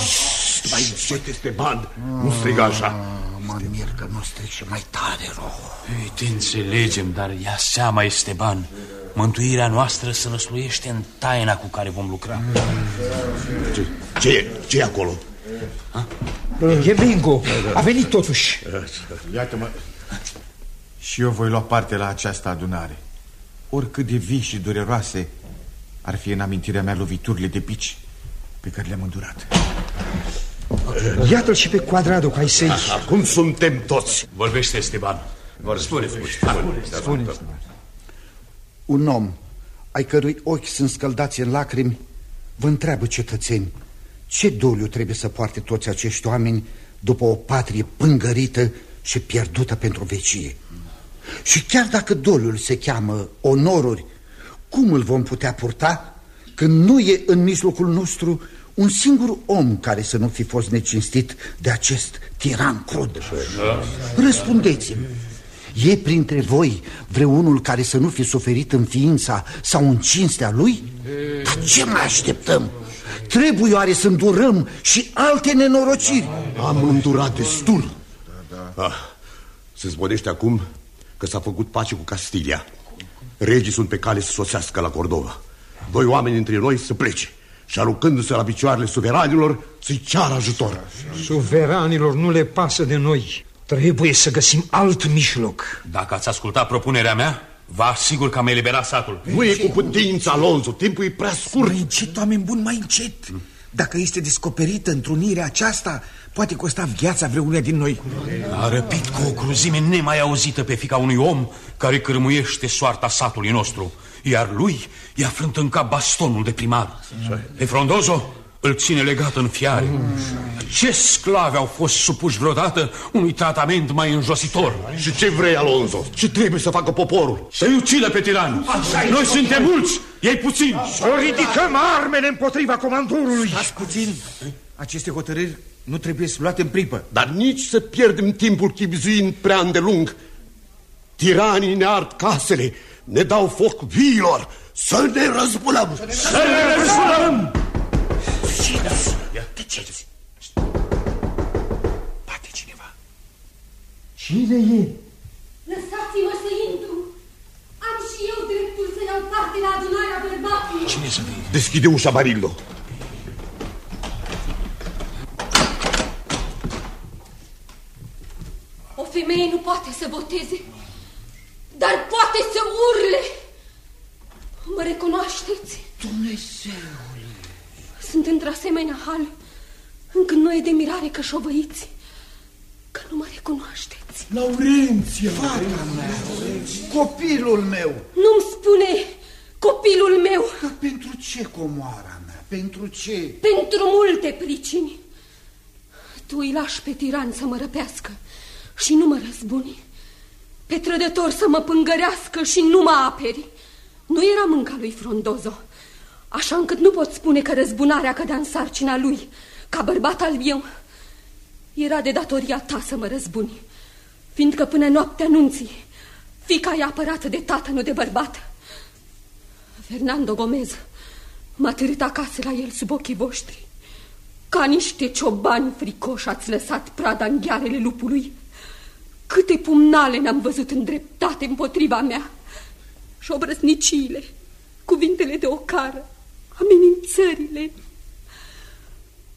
S11: Mai încet este ban, nu striga așa.
S12: Mă mir că nu stric și mai tare, rău.
S1: Ei, te înțelegem, dar ia seama, Esteban. Mântuirea noastră se năsluiește în taina cu care vom lucra.
S11: Ce, ce e? ce e acolo?
S6: E bingo. A venit totuși.
S7: Iată-mă. Și eu voi lua parte la această adunare. Oricât de vii și dureroase ar fi în amintirea mea loviturile de bici pe care le-am îndurat.
S6: Iată-l și pe quadrado ca ai săi.
S11: Acum suntem toți.
S1: Vorbește, Esteban.
S11: Vor
S1: spune,
S11: spune,
S1: spune,
S11: spune,
S6: Spune.
S12: Un om ai cărui ochi sunt scăldați în lacrimi, vă întreabă cetățeni, ce doliu trebuie să poarte toți acești oameni după o patrie pângărită și pierdută pentru vecie? Și chiar dacă doliul se cheamă onoruri, cum îl vom putea purta când nu e în mijlocul nostru un singur om care să nu fi fost necinstit de acest tiran crud? Răspundeți-mi, E printre voi vreunul care să nu fi suferit în ființa sau în cinstea lui? Dar ce mai așteptăm? Trebuie oare să îndurăm și alte nenorociri?
S11: Am îndurat destul. Ah, se zbonește acum că s-a făcut pace cu Castilia. Regii sunt pe cale să sosească la Cordova. Doi oameni dintre noi să plece și aruncându-se la picioarele suveranilor să-i ceară ajutor.
S6: Suveranilor nu le pasă de noi. Trebuie să găsim alt mijloc.
S1: Dacă ați ascultat propunerea mea, vă asigur că am eliberat satul.
S11: Nu e cu putință, Alonso, timpul e prea scurt.
S20: Mai încet, oameni buni, mai încet. Dacă este descoperită întrunirea aceasta, poate costa viața vreunia din noi.
S1: A răpit cu o cruzime nemai auzită pe fica unui om care cârmuiește soarta satului nostru, iar lui i-a frânt în cap bastonul de primar. Pe Frondozo îl ține legat în fiare. Ce sclavi au fost supuși vreodată unui tratament mai înjositor?
S11: Și ce vrei, Alonso? Ce trebuie să facă poporul?
S1: Să-i ucidă pe tiran. Noi suntem mulți, ei puțini.
S6: Să ridicăm armele împotriva comandorului.
S20: Stați puțin. Aceste hotărâri nu trebuie să luate în pripă.
S11: Dar nici să pierdem timpul chipzuind prea îndelung. Tiranii ne ard casele, ne dau foc viilor. Să ne răzbunăm!
S1: Să ne răzbunăm!
S20: Ia, tăceți! Bate cineva.
S6: Cine e?
S3: Lăsați-mă să intru. Am și eu dreptul să iau parte la adunarea bărbatului.
S20: Cine să fie?
S11: Deschide ușa, Barildo.
S3: O femeie nu poate să boteze, dar poate să urle. Mă recunoașteți?
S20: Dumnezeule!
S3: Sunt într-asemenea hal, încât nu e de mirare că șovăiți, că nu mă recunoașteți.
S20: Laurenția! Fata
S12: mea! Copilul meu!
S3: Nu-mi spune copilul meu!
S12: Dar pentru ce comoara mea? Pentru ce?
S3: Pentru multe pricini. Tu îi lași pe tiran să mă răpească și nu mă răzbuni. Pe trădător să mă pângărească și nu mă aperi. Nu era mânca lui Frondozo, așa încât nu pot spune că răzbunarea cădea în sarcina lui, ca bărbat al meu. Era de datoria ta să mă răzbuni, fiindcă până noaptea nunții, fica e apărată de tată, nu de bărbat. Fernando Gomez m-a târât acasă la el sub ochii voștri. Ca niște ciobani fricoși ați lăsat prada în ghearele lupului. Câte pumnale n-am văzut în dreptate împotriva mea și obrăzniciile, cuvintele de ocară, amenințările.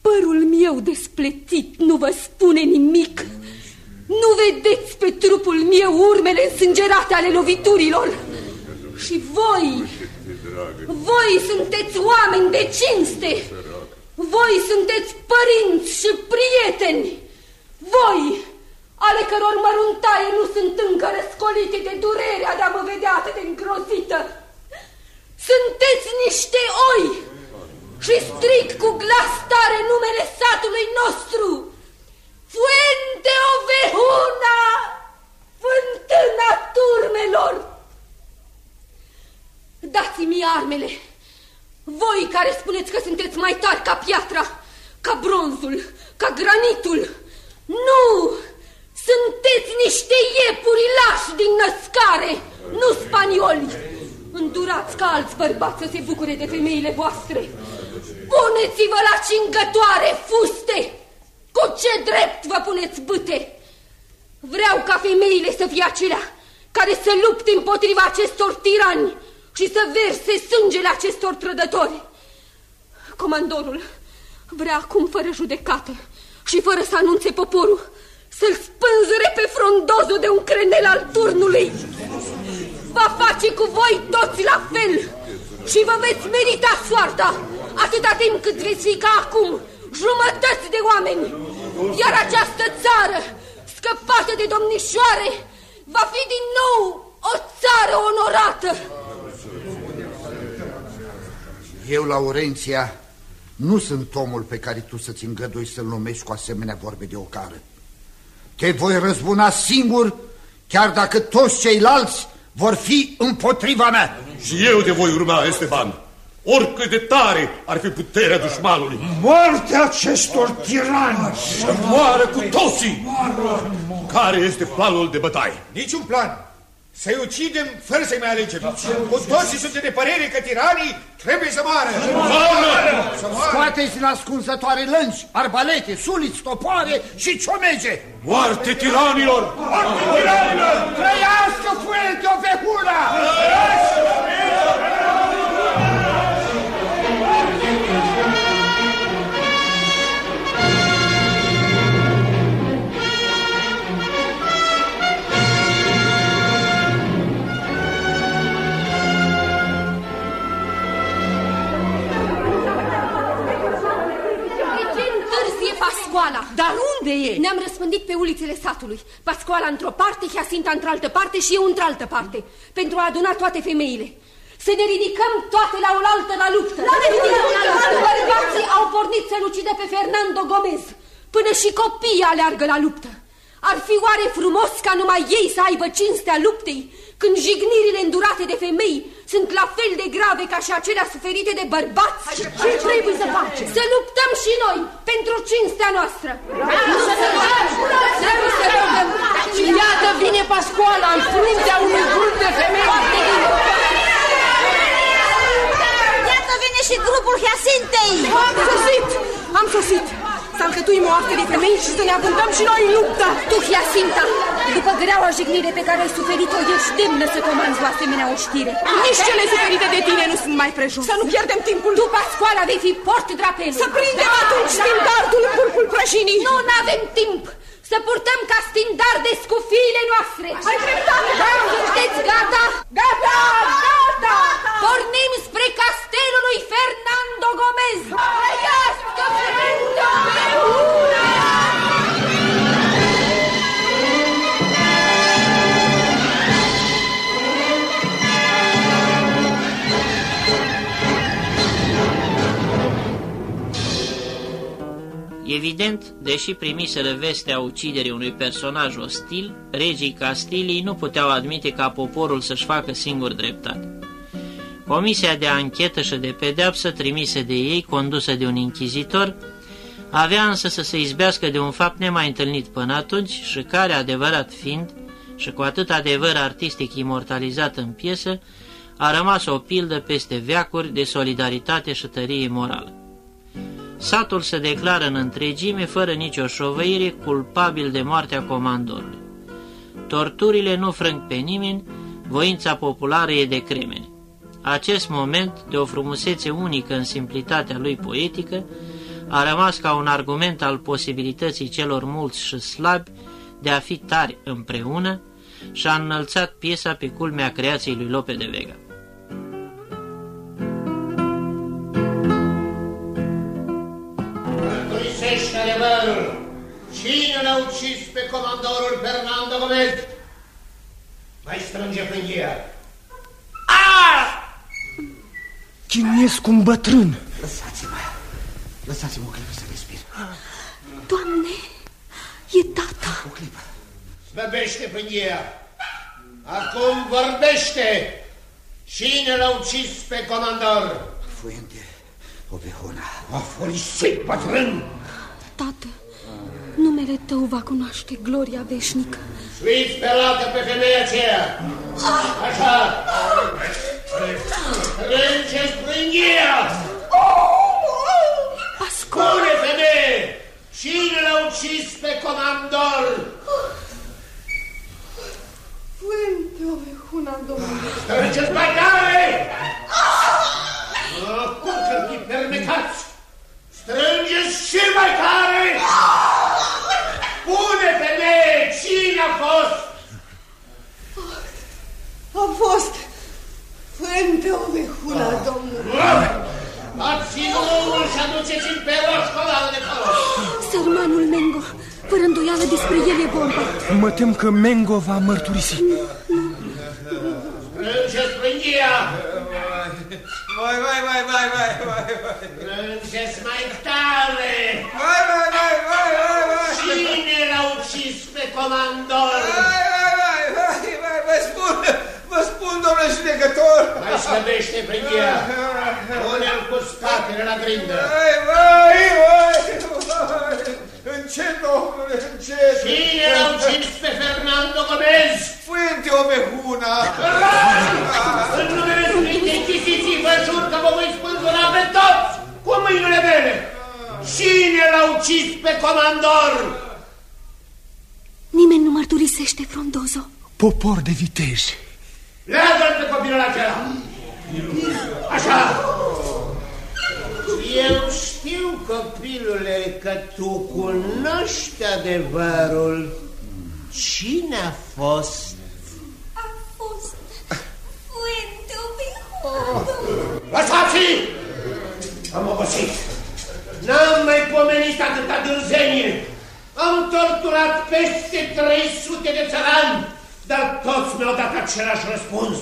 S3: Părul meu despletit nu vă spune nimic. Nu vedeți pe trupul meu urmele însângerate ale loviturilor. Și voi, voi sunteți oameni de cinste. Voi sunteți părinți și prieteni. Voi, ale căror măruntaie nu sunt încă răscolite de durerea de a mă vedea atât de îngrozită. Sunteți niște oi și strig cu glas tare numele satului nostru. Fuente Ovehuna, fântâna turmelor! Dați-mi armele, voi care spuneți că sunteți mai tari ca piatra, ca bronzul, ca granitul. Nu! Sunteți niște iepuri lași din născare, nu spanioli. Îndurați ca alți bărbați să se bucure de femeile voastre. Puneți-vă la cingătoare, fuste! Cu ce drept vă puneți bâte? Vreau ca femeile să fie acelea care să lupte împotriva acestor tirani și să verse sângele acestor trădători. Comandorul vrea acum fără judecată și fără să anunțe poporul să-l spânzure pe frondozul de un crenel al turnului. Va face cu voi toți la fel și vă veți merita soarta atâta timp cât veți fi ca acum jumătăți de oameni. Iar această țară, scăpată de domnișoare, va fi din nou o țară onorată.
S12: Eu, Laurenția, nu sunt omul pe care tu să-ți îngădui să-l numești cu asemenea vorbe de ocară. Te voi răzbuna singur, chiar dacă toți ceilalți vor fi împotriva mea.
S11: Și eu te voi urma, Esteban, oricât de tare ar fi puterea dușmanului.
S20: Moartea acestor tirani!
S11: Să moară cu toții! Care este planul de bătaie?
S20: Niciun plan. Să-i ucidem fără să-i mai alegem. Cu toții suntem de părere că tiranii trebuie să moară.
S12: Să moară! Scoateți din ascunzătoare lângi, arbalete, suliți, topoare și ciomege!
S11: Moarte tiranilor!
S12: Moarte tiranilor! Trăiască Fuente Ovehura!
S3: De Pascoala?
S8: Dar unde e?
S3: Ne-am răspândit pe ulițele satului. Pascoala într-o parte, Hiacinta într-altă parte și eu într-altă parte, pentru a aduna toate femeile. Să ne ridicăm toate la oaltă la luptă.
S8: La ne ridicăm la luptă.
S3: Bărbații au pornit să-l ucidă pe Fernando Gomez. Până și copiii aleargă la luptă. Ar fi oare frumos ca numai ei să aibă cinstea luptei, când jignirile îndurate de femei sunt la fel de grave ca și acelea suferite de bărbați?
S8: Ce trebuie să facem?
S3: Să luptăm și noi pentru cinstea noastră. Trebuie să luptăm.
S8: Și iată vine Pascoala în fruntea unui grup de femei.
S21: Iată vine și grupul Hiacintei!
S8: Am sosit! Am sosit! Să alcătuim o artă de femei și să ne avântăm și noi în luptă!
S3: Tu, Hiacinta, după greaua jignire pe care ai suferit-o, ești demnă să comanzi o asemenea oștire.
S8: Nici cele suferite de tine nu sunt mai prejos. Să nu pierdem timpul.
S3: Tu, Pascoala, vei fi port drapelul.
S8: Să prindem atunci standardul în pârcul prăjinii.
S3: Nu, n-avem timp. Să purtăm ca standarde scufiile noastre.
S8: Ai dreptate.
S3: Da, sunteți gata?
S8: Gata! Gata!
S3: Pornim spre castelul lui Fernando Gomez. Trăiască Fernando!
S2: Evident, deși primiseră vestea uciderii unui personaj ostil, regii Castilii nu puteau admite ca poporul să-și facă singur dreptate. Comisia de anchetă și de pedeapsă trimise de ei, condusă de un inchizitor, avea însă să se izbească de un fapt nemai întâlnit până atunci și care, adevărat fiind, și cu atât adevăr artistic imortalizat în piesă, a rămas o pildă peste veacuri de solidaritate și tărie morală. Satul se declară în întregime, fără nicio șovăire, culpabil de moartea comandorului. Torturile nu frâng pe nimeni, voința populară e de cremene. Acest moment, de o frumusețe unică în simplitatea lui poetică, a rămas ca un argument al posibilității celor mulți și slabi de a fi tari împreună și a înălțat piesa pe culmea creației lui Lope de Vega.
S22: Mărturisește adevărul. Cine l-a ucis pe comandorul Fernando Gomez? Mai strânge pânghia.
S17: Chinuiesc un bătrân.
S20: Lăsați-mă. Lăsați-mă o clipă să respir.
S3: Doamne, e tata.
S20: O clipă.
S22: Slăbește pânghia. Acum vorbește. Cine l-a ucis pe comandor?
S20: Fuente, Ovehona.
S22: A furisit, bătrân.
S3: Tată, numele tău va cunoaște gloria veșnică.
S22: Suiți pe lată pe femeia aceea. Așa. Strângeți pânghia. Spune, femeie, cine l-a ucis pe comandor?
S8: Fuente, Ovehuna, domnule.
S22: Strângeți mai tare! Cum că fi permecați? Strângeți și mai tare! Spune, femeie, cine a fost?
S8: A fost Fuente, Ovehuna, domnule.
S22: Dați drumul și aduceți în peroș colală de folos.
S3: Sărmanul Mengo, fără îndoială despre el e vorba.
S17: Mă tem că Mengo va mărturisi.
S22: Strângeți frânghia!
S6: Vai, vai, vai, vai, vai, vai, vai.
S22: Strângeți mai tare!
S6: Vai, vai, vai, vai, vai, vai.
S22: Cine l-a ucis pe comandor?
S6: Vai, vai, vai, vai, vai, vă spun, vă spun, domnule judecător.
S22: Mai slăbește frânghia! Pune-l cu spatele la grindă!
S6: Vai, vai, vai, vai. Încet, domnule, încet.
S22: Cine l-a ucis pe Fernando Gomez?
S6: Fuente Ovehuna.
S22: În numele Sfintei Inchiziții vă jur că vă voi spânzura pe toți cu mâinile mele! Cine l-a ucis pe comandor?
S4: Nimeni nu mărturisește, Frondozo.
S17: Popor de viteji.
S22: Leagă-l pe copilul acela! Așa! Eu știu, copilule, că tu cunoști adevărul. Cine a fost?
S21: A fost Fuente Ovejuna.
S22: Lăsați-i! Am obosit. N-am mai pomenit atâta dârzenie. Am torturat peste 300 de țărani, dar toți mi-au dat același răspuns.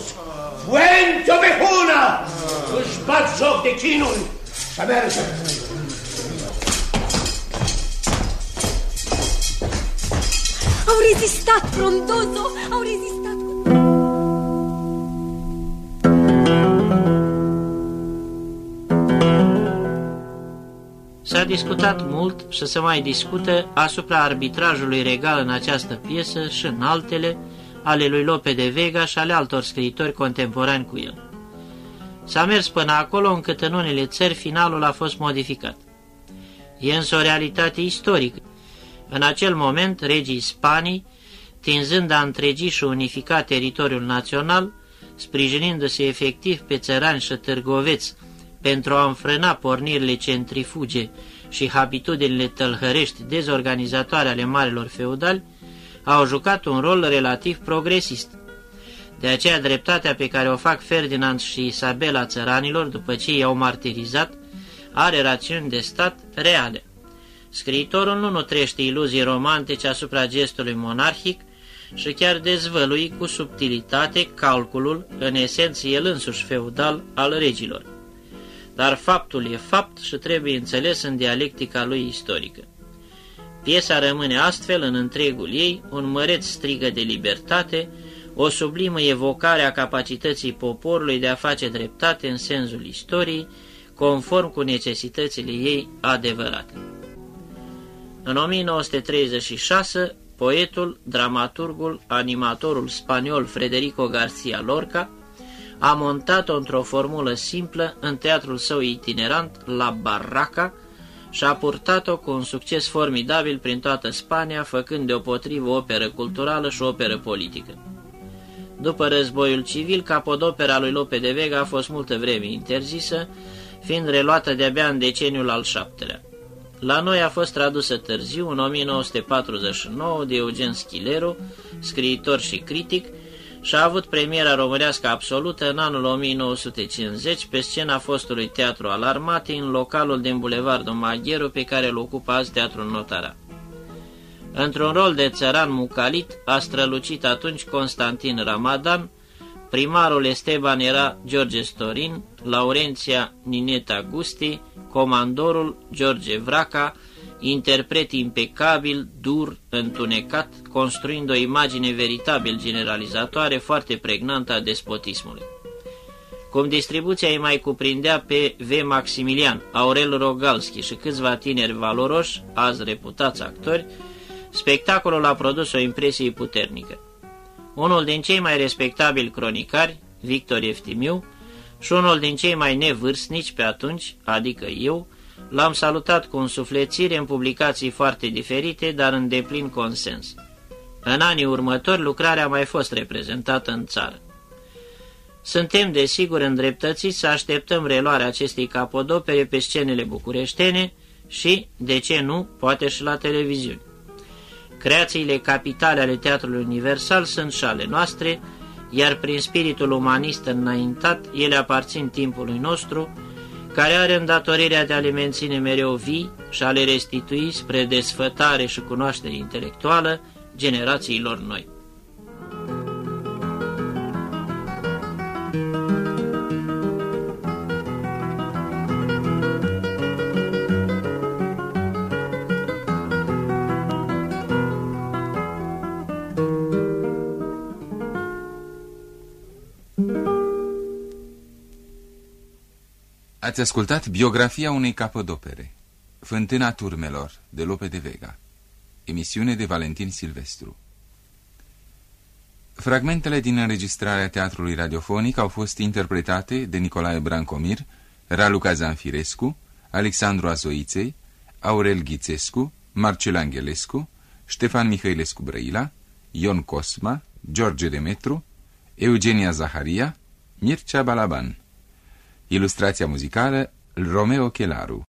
S22: Fuente Ovejuna! Își bat joc de chinul. Să mergem.
S4: Au rezistat, Frondozo, au rezistat.
S2: S-a discutat mult și se mai discută asupra arbitrajului regal în această piesă și în altele, ale lui Lope de Vega și ale altor scriitori contemporani cu el. S-a mers până acolo încât în unele țări finalul a fost modificat. E însă o realitate istorică. În acel moment, regii Spanii, tinzând a întregi și unifica teritoriul național, sprijinindu-se efectiv pe țărani și târgoveți pentru a înfrâna pornirile centrifuge și habitudinile tălhărești dezorganizatoare ale marilor feudali, au jucat un rol relativ progresist. De aceea dreptatea pe care o fac Ferdinand și Isabela țăranilor după ce i-au martirizat are rațiuni de stat reale. Scriitorul nu nutrește iluzii romantice asupra gestului monarhic și chiar dezvălui cu subtilitate calculul, în esență el însuși feudal, al regilor. Dar faptul e fapt și trebuie înțeles în dialectica lui istorică. Piesa rămâne astfel în întregul ei un măreț strigă de libertate, o sublimă evocare a capacității poporului de a face dreptate în sensul istoriei, conform cu necesitățile ei adevărate. În 1936, poetul, dramaturgul, animatorul spaniol Federico García Lorca a montat-o într-o formulă simplă în teatrul său itinerant La Barraca și a purtat-o cu un succes formidabil prin toată Spania, făcând deopotrivă operă culturală și operă politică. După războiul civil, capodopera lui Lope de Vega a fost multă vreme interzisă, fiind reluată de-abia în deceniul al șaptelea. La noi a fost tradusă târziu, în 1949, de Eugen Schileru, scriitor și critic, și a avut premiera românească absolută în anul 1950 pe scena fostului Teatru al Armatei, în localul din Bulevardul Magheru, pe care îl ocupă azi Teatrul Notara. Într-un rol de țăran mucalit a strălucit atunci Constantin Ramadan, primarul Esteban era George Storin, Laurenția Nineta Gusti, comandorul George Vraca, interpret impecabil, dur, întunecat, construind o imagine veritabil generalizatoare foarte pregnantă a despotismului. Cum distribuția îi mai cuprindea pe V. Maximilian, Aurel Rogalski și câțiva tineri valoroși, azi reputați actori, spectacolul a produs o impresie puternică. Unul din cei mai respectabili cronicari, Victor Eftimiu, și unul din cei mai nevârstnici pe atunci, adică eu, l-am salutat cu însuflețire în publicații foarte diferite, dar în deplin consens. În anii următori, lucrarea a mai fost reprezentată în țară. Suntem, desigur, îndreptățiți să așteptăm reluarea acestei capodopere pe scenele bucureștene și, de ce nu, poate și la televiziuni. Creațiile capitale ale Teatrului Universal sunt și ale noastre, iar prin spiritul umanist înaintat, ele aparțin timpului nostru, care are îndatorirea de a le menține mereu vii și a le restitui spre desfătare și cunoaștere intelectuală generațiilor noi.
S23: Ați ascultat biografia unei capodopere, Fântâna turmelor, de Lope de Vega, emisiune de Valentin Silvestru. Fragmentele din înregistrarea teatrului radiofonic au fost interpretate de Nicolae Brancomir, Raluca Zanfirescu, Alexandru Azoiței, Aurel Ghițescu, Marcel Angelescu, Ștefan Mihailescu Brăila, Ion Cosma, George Demetru, Eugenia Zaharia, Mircea Balaban. Ilustrația muzicală Romeo Chelaru